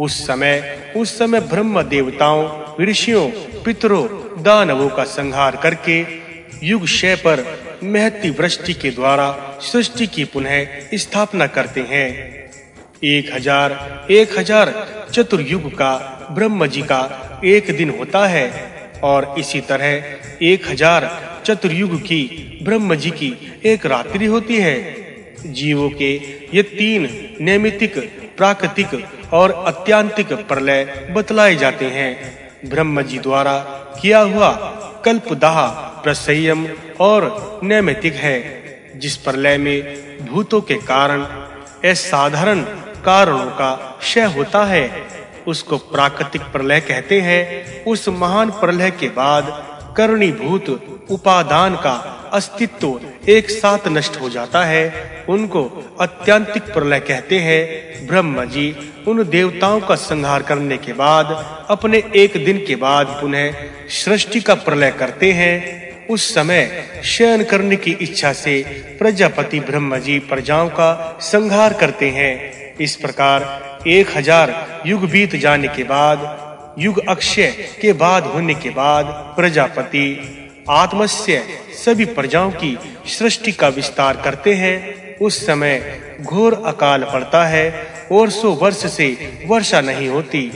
उस समय उस समय ब्रह्म देवताओं, ऋषियों, पितरों, दानवों का संहार करके युग क्षय पर महती वृष्टि के द्वारा सृष्टि की पुनः स्थापना करते हैं। एक हज़ार एक हज़ार चतुर्युग का ब्रह्म जी का एक दिन होता है और इसी तरह एक हज़ार चतुर्युग की ब्रह्म जी की एक रात्रि होती है। जीवों के ये तीन नैमितिक प्राकृतिक और अत्यांतिक प्रलय बतलाए जाते हैं। ब्रह्म जी द्वारा किया हुआ कल्पदाह, प्रसयम और नैमितिक है, जिस प्रलय में भूतों के कारण असाधारण कारणों का क्षय होता है, उसको प्राकृतिक प्रलय कहते हैं। उस महान प्रलय के बाद करणीभूत उपादान का अस्तित्व एक साथ नष्ट हो जाता है, उनको अत्यंतिक प्रलय कहते हैं। ब्रह्म जी, उन देवताओं का संहार करने के बाद, अपने एक दिन के बाद पुनः सृष्टि का प्रलय करते हैं। उस समय शयन करने की इच्छा से प्रजापति ब्रह्म जी प्रजाओं का संहार करते हैं। इस प्रकार एक हज़ार युग बीत जाने के बाद, युग अक्षय के बाद होने के बाद प्रजापति आत्मस्य सभी प्रजाओं की सृष्टि का विस्तार करते हैं। उस समय घोर अकाल पड़ता है और सौ वर्ष से वर्षा नहीं होती,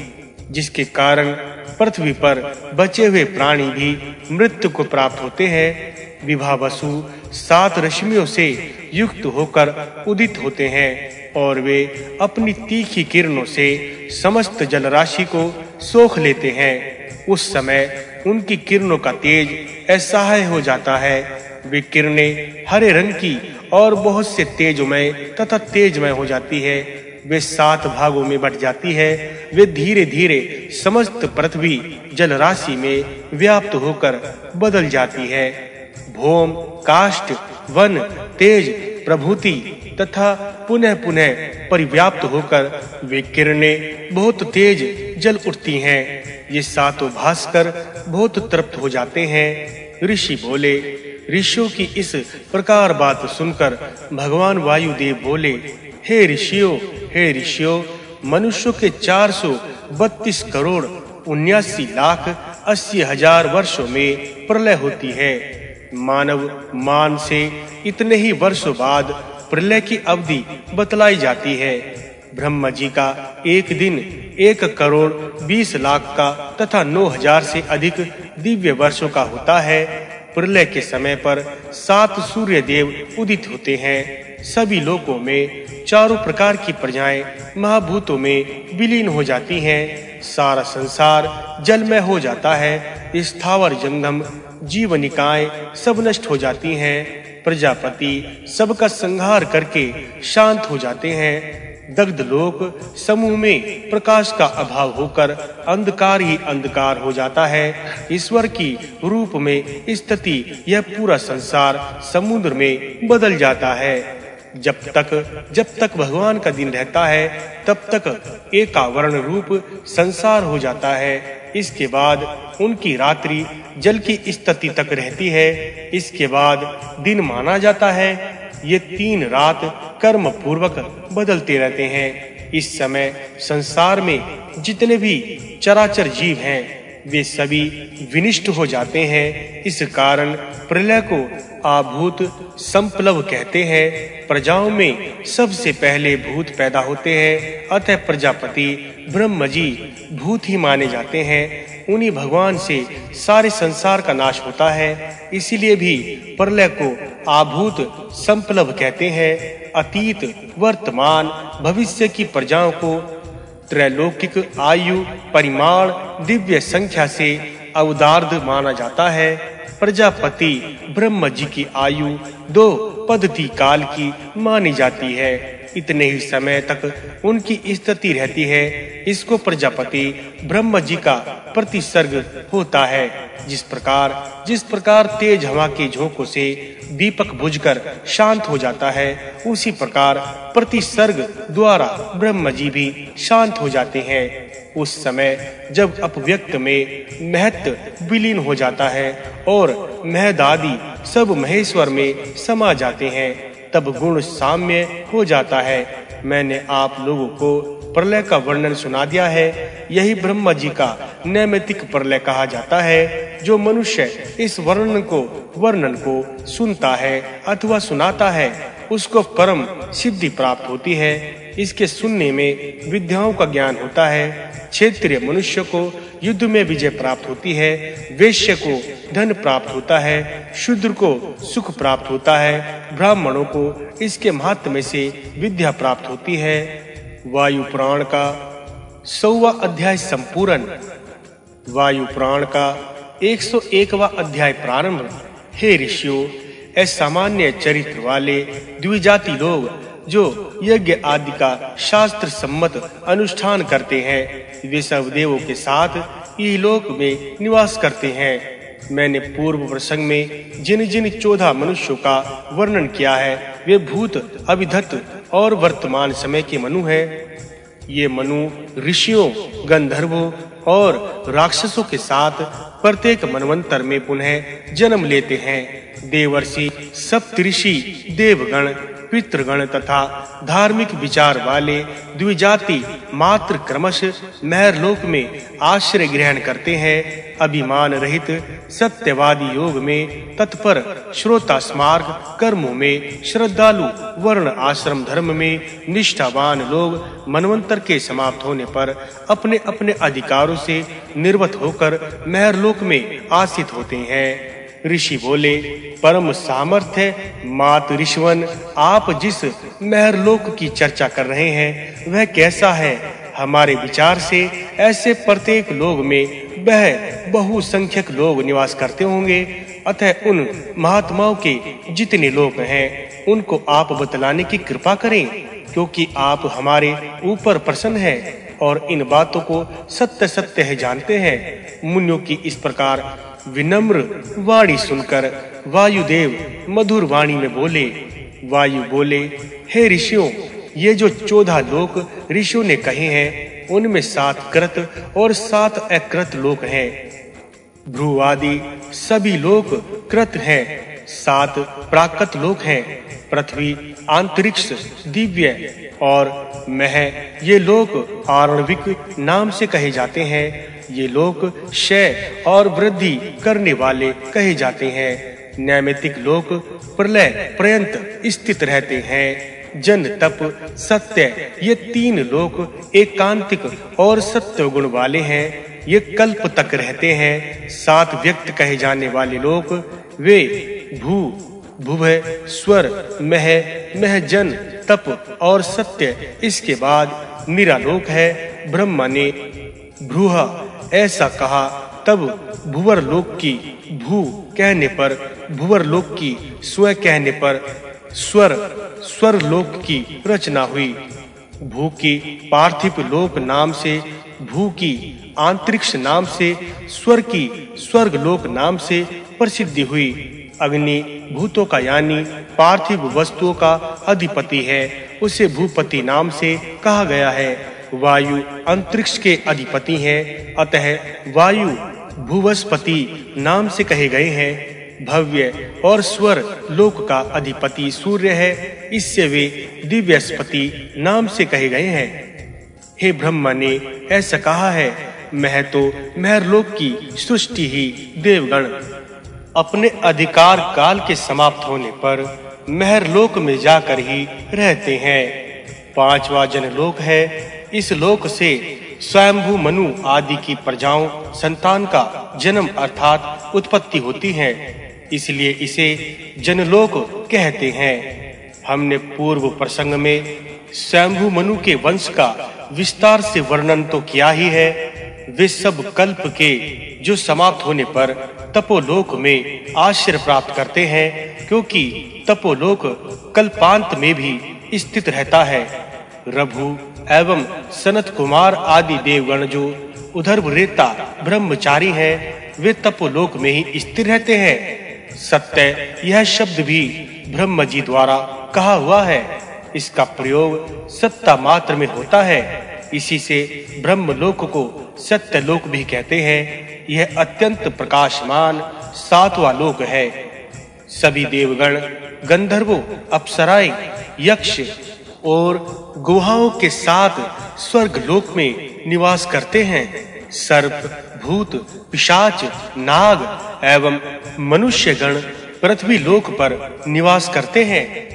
जिसके कारण पृथ्वी पर बचे हुए प्राणी भी मृत्यु को प्राप्त होते हैं। विवाह वसु सात रश्मियों से युक्त होकर उदित होते हैं और वे अपनी तीखी किरणों से समस्त जलराशि को सोख लेते हैं। उस समय उनकी किरणों का तेज असहाय हो जाता है। वे किरणें हरे रंग की और बहुत से तेजमय तथा तेजमय हो जाती है। वे सात भागों में बट जाती है। वे धीरे-धीरे समस्त पृथ्वी जल राशि में व्याप्त होकर बदल जाती है। भूम काष्ट वन, तेज, प्रभूति तथा पुनः पुनः परिव्याप्त होकर वे किरणें बहुत तेज जल उठती हैं। ये सातों भास्कर बहुत तृप्त हो जाते हैं। ऋषि बोले, ऋषियों की इस प्रकार बात सुनकर भगवान वायुदेव बोले, हे ऋषियों हे ऋषियों, मनुष्यों के 432 करोड़ उन्यासी लाख अस्सी हज़ार वर्षों में प्रलय होती है। मानव मान से इतने ही वर्षों बाद प्रलय की अवधि बतलाई जाती है। ब्रह्म जी का एक दिन एक करोड़ बीस लाख का तथा नौ हज़ार से अधिक दिव्य वर्षों का होता है। प्रलय के समय पर सात सूर्य देव उदित होते हैं। सभी लोकों में चारों प्रकार की प्रजाएँ महाभूतों में विलीन हो जाती हैं। सारा संसार जल में हो जाता है। स्थावर जंगम जीवनिकाएँ सब नष्ट हो जाती हैं। प्रजापति सबका संहार करके शांत हो जाते हैं। दग्ध लोक समूह में प्रकाश का अभाव होकर अंधकार ही अंधकार हो जाता है। ईश्वर की रूप में स्थिति यह पूरा संसार समुद्र में बदल जाता है। जब तक जब तक भगवान का दिन रहता है, तब तक एकावरण रूप संसार हो जाता है। इसके बाद उनकी रात्रि जल की स्थिति तक रहती है। इसके बाद दिन माना जाता है। ये तीन रात कर्म पूर्वक बदलते रहते हैं। इस समय संसार में जितने भी चराचर जीव हैं, वे सभी विनिष्ट हो जाते हैं। इस कारण प्रलय को आभूत संप्लव कहते हैं। प्रजाओं में सबसे पहले भूत पैदा होते हैं, अतः प्रजापति ब्रह्म जी भूत ही माने जाते हैं। उन्हीं भगवान से सारे संसार का नाश होता है। इसीलिए भी प्रलय को आभूत संप्लव कहते हैं, अतीत, वर्तमान, भविष्य की प्रजाओं को। त्रैलोकिक आयु, परिमाण, दिव्य संख्या से अवदार्द माना जाता है। प्रजापति, ब्रह्म जी की आयु दो पद्धति काल की मानी जाती है। इतने ही समय तक उनकी स्थिति रहती है। इसको प्रजापति ब्रह्म जी का प्रतिसर्ग होता है। जिस प्रकार जिस प्रकार तेज हवा के झोंकों से दीपक बुझकर शांत हो जाता है, उसी प्रकार प्रतिसर्ग द्वारा ब्रह्म जी भी शांत हो जाते हैं। उस समय जब अपव्यक्त में महत्व विलीन हो जाता है और महदादि सब महेश्वर में समा जाते हैं तब गुण साम्य हो जाता है। मैंने आप लोगों को प्रलय का वर्णन सुना दिया है। यही ब्रह्मा जी का नैमितिक प्रलय कहा जाता है, जो मनुष्य इस वर्णन को वर्णन को सुनता है अथवा सुनाता है। उसको परम सिद्धि प्राप्त होती है। इसके सुनने में विद्याओं का ज्ञान होता है। क्षेत्रीय मनुष्य को युद्ध में विजय प्राप्त होती है। वैश्य को धन प्राप्त होता है। शूद्र को सुख प्राप्त होता है। ब्राह्मणों को इसके महात्म्य से विद्या प्राप्त होती है। वायु प्राण का सौवा अध्याय संपूर्ण। वायु पुराण का 101वां अध्याय प्रारंभ। हे ऋषियों असामान्य चरित्र वाले द्विजाति लोग जो यज्ञ आदि का शास्त्र सम्मत अनुष्ठान करते हैं, वे सब देवों के साथ लोक में निवास करते हैं। मैंने पूर्व प्रसंग में जिन जिन चौदह मनुष्यों का वर्णन किया है, वे भूत, अभिधत और वर्तमान समय के मनु हैं। ये मनु ऋषियों, गंधर्वों और राक्षसों के साथ प्रत्येक मनवंतर में पुनः जन्म लेते हैं। देवर्षि सप्तऋषि देवगण पितृगण तथा धार्मिक विचार वाले द्विजाति मात्र क्रमश महरलोक में आश्रय ग्रहण करते हैं। अभिमान रहित सत्यवादी योग में तत्पर श्रोता स्मार्ग कर्मों में श्रद्धालु वर्ण आश्रम धर्म में निष्ठावान लोग मनवंतर के समाप्त होने पर अपने अपने अधिकारों से निर्वत होकर महरलोक में आसित होते हैं। ऋषि बोले, परम सामर्थ्य, मात ऋषवन, आप जिस महरलोक की चर्चा कर रहे हैं, वह कैसा है? हमारे विचार से ऐसे प्रत्येक लोग में वह बहुसंख्यक लोग निवास करते होंगे। अतः उन महात्माओं के जितने लोग हैं, उनको आप बतलाने की कृपा करें, क्योंकि आप हमारे ऊपर प्रसन्न हैं और इन बातों को सत्य सत्य है जानते हैं। मुनियों की इस प्रकार विनम्र वाणी सुनकर वायुदेव मधुर वाणी में बोले, वायु बोले, हे ऋषियों, ये जो चौदह लोक ऋषियों ने कहे हैं, उनमें सात कृत और सात अकृत लोक हैं। भ्रुवादि सभी लोक कृत हैं, सात प्राकृत लोक हैं, पृथ्वी, अंतरिक्ष, दिव्य और मह, ये लोक आणविक नाम से कहे जाते हैं ये लोक क्षय और वृद्धि करने वाले कहे जाते हैं। नैमितिक लोक प्रलय पर्यंत स्थित रहते हैं। जन तप, सत्य, ये तीन लोक एकांतिक और सत्य गुण वाले हैं। ये कल्प तक रहते हैं। सात व्यक्त कहे जाने वाले लोक वे भू भुव स्वर, मह, महजन, तप और सत्य। इसके बाद निरालोक है। ब्रह्मा ने भ्रूहा ऐसा कहा, तब भुवर लोक की भू कहने पर, भुवर लोक की स्व कहने पर स्वर स्वर लोक की रचना हुई। भू की पार्थिव लोक नाम से, भू की आंतरिक्ष नाम से, स्वर की स्वर्ग लोक नाम से प्रसिद्धि हुई। अग्नि भूतों का यानी पार्थिव वस्तुओं का अधिपति है, उसे भूपति नाम से कहा गया है। वायु अंतरिक्ष के अधिपति हैं। अतः वायु भुवस्पति नाम से कहे गए हैं। भव्य और स्वर लोक का अधिपति सूर्य है। इससे वे दिव्यस्पति नाम से कहे गए हैं। हे ब्रह्मा ने ऐसा कहा है, मैं तो महरलोक की सृष्टि ही देवगण। अपने अधिकार काल के समाप्त होने पर महरलोक में जाकर ही रहते हैं। पांचवा जनलोक है इस लोक से स्वयंभू मनु आदि की प्रजाओं, संतान का जन्म अर्थात उत्पत्ति होती है। इसलिए इसे जनलोक कहते हैं। हमने पूर्व प्रसंग में स्वयंभू मनु के वंश का विस्तार से वर्णन तो किया ही है। वे सब कल्प के, जो समाप्त होने पर तपोलोक में आश्रय प्राप्त करते हैं, क्योंकि तपोलोक कल्पांत में भी स्थित रहता है। रघु एवं सनत कुमार आदि देवगण जो उधर रेता ब्रह्मचारी हैं, वे तपोलोक में ही स्थिर रहते हैं। सत्य यह शब्द भी ब्रह्म जी द्वारा कहा हुआ है। इसका प्रयोग सत्ता मात्र में होता है। इसी से ब्रह्म लोक को सत्य लोक भी कहते हैं। यह अत्यंत प्रकाशमान सातवां लोक है। सभी देवगण, गंधर्वों, अप्सराएँ, यक्ष और गुहाओं के साथ स्वर्ग लोक में निवास करते हैं। सर्प, भूत, पिशाच, नाग एवं मनुष्य गण पृथ्वी लोक पर निवास करते हैं।